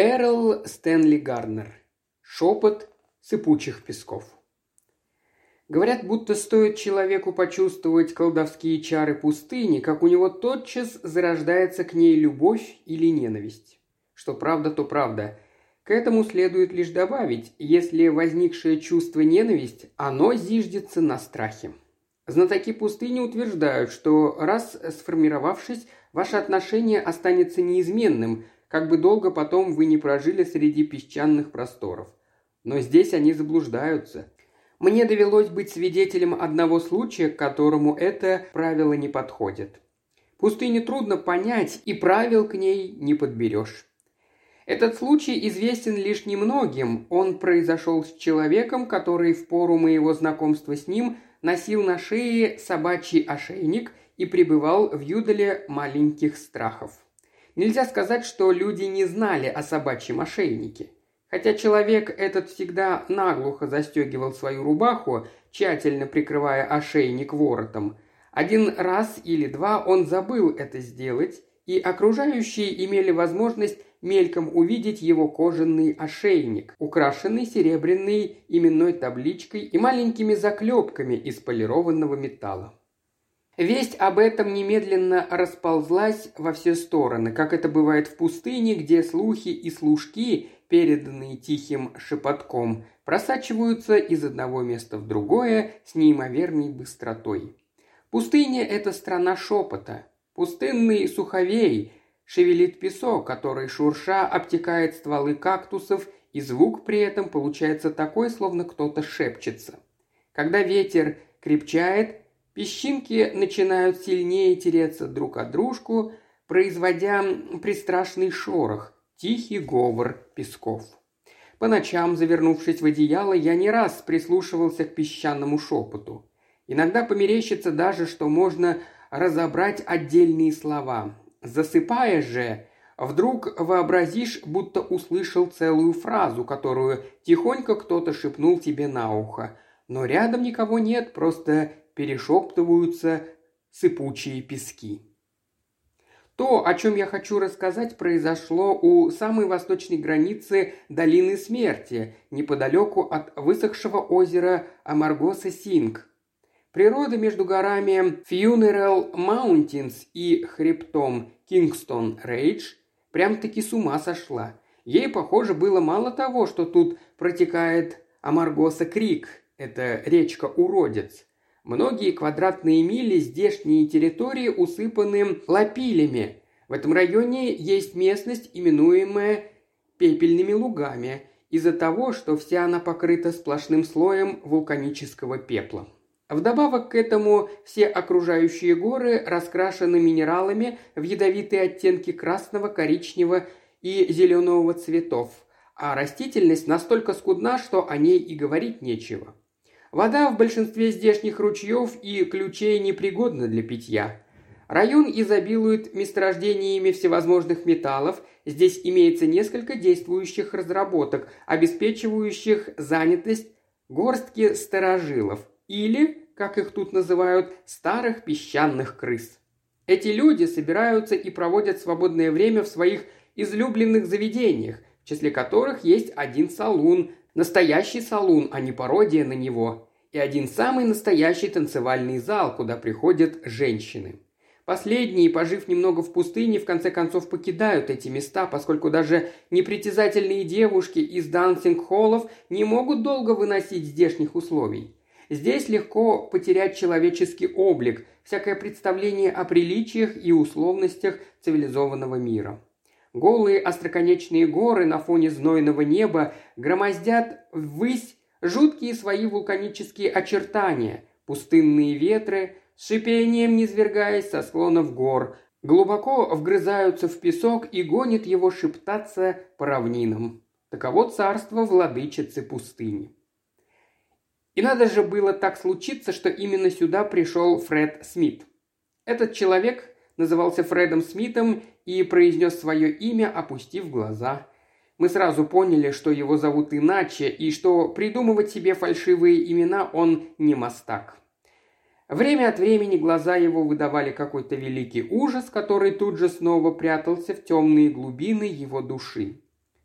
Эрл Стэнли Гарнер. Шепот сыпучих песков. Говорят, будто стоит человеку почувствовать колдовские чары пустыни, как у него тотчас зарождается к ней любовь или ненависть. Что правда, то правда. К этому следует лишь добавить, если возникшее чувство ненависть, оно зиждется на страхе. Знатоки пустыни утверждают, что раз сформировавшись, ваше отношение останется неизменным, как бы долго потом вы не прожили среди песчаных просторов. Но здесь они заблуждаются. Мне довелось быть свидетелем одного случая, к которому это правило не подходит. Пустыню трудно понять, и правил к ней не подберешь. Этот случай известен лишь немногим. Он произошел с человеком, который в пору моего знакомства с ним носил на шее собачий ошейник и пребывал в юдоле маленьких страхов. Нельзя сказать, что люди не знали о собачьем ошейнике. Хотя человек этот всегда наглухо застегивал свою рубаху, тщательно прикрывая ошейник воротом, один раз или два он забыл это сделать, и окружающие имели возможность мельком увидеть его кожаный ошейник, украшенный серебряной именной табличкой и маленькими заклепками из полированного металла. Весть об этом немедленно расползлась во все стороны, как это бывает в пустыне, где слухи и служки, переданные тихим шепотком, просачиваются из одного места в другое с неимоверной быстротой. Пустыня – это страна шепота. Пустынный суховей шевелит песок, который шурша обтекает стволы кактусов, и звук при этом получается такой, словно кто-то шепчется. Когда ветер крепчает, Песчинки начинают сильнее тереться друг от дружку, производя пристрашный шорох, тихий говор песков. По ночам, завернувшись в одеяло, я не раз прислушивался к песчаному шепоту. Иногда померещится даже, что можно разобрать отдельные слова. Засыпая же, вдруг вообразишь, будто услышал целую фразу, которую тихонько кто-то шепнул тебе на ухо. Но рядом никого нет, просто перешептываются сыпучие пески. То, о чем я хочу рассказать, произошло у самой восточной границы долины смерти, неподалеку от высохшего озера Амаргоса-Синг. Природа между горами Funeral Mountains и хребтом Кингстон Рейдж прям-таки с ума сошла. Ей, похоже, было мало того, что тут протекает Амаргоса Крик, это речка-уродец. Многие квадратные мили здешние территории усыпаны лапилями. В этом районе есть местность, именуемая пепельными лугами, из-за того, что вся она покрыта сплошным слоем вулканического пепла. Вдобавок к этому все окружающие горы раскрашены минералами в ядовитые оттенки красного, коричневого и зеленого цветов, а растительность настолько скудна, что о ней и говорить нечего. Вода в большинстве здешних ручьев и ключей непригодна для питья. Район изобилует месторождениями всевозможных металлов, здесь имеется несколько действующих разработок, обеспечивающих занятость горстки старожилов или, как их тут называют, старых песчаных крыс. Эти люди собираются и проводят свободное время в своих излюбленных заведениях, в числе которых есть один салун, Настоящий салун, а не пародия на него. И один самый настоящий танцевальный зал, куда приходят женщины. Последние, пожив немного в пустыне, в конце концов покидают эти места, поскольку даже непритязательные девушки из дансинг-холлов не могут долго выносить здешних условий. Здесь легко потерять человеческий облик, всякое представление о приличиях и условностях цивилизованного мира. Голые остроконечные горы на фоне знойного неба громоздят ввысь жуткие свои вулканические очертания, пустынные ветры, с шипением низвергаясь со склонов гор, глубоко вгрызаются в песок и гонят его шептаться по равнинам. Таково царство владычицы пустыни. И надо же было так случиться, что именно сюда пришел Фред Смит. Этот человек назывался Фредом Смитом и произнес свое имя, опустив глаза. Мы сразу поняли, что его зовут иначе, и что придумывать себе фальшивые имена он не мастак. Время от времени глаза его выдавали какой-то великий ужас, который тут же снова прятался в темные глубины его души.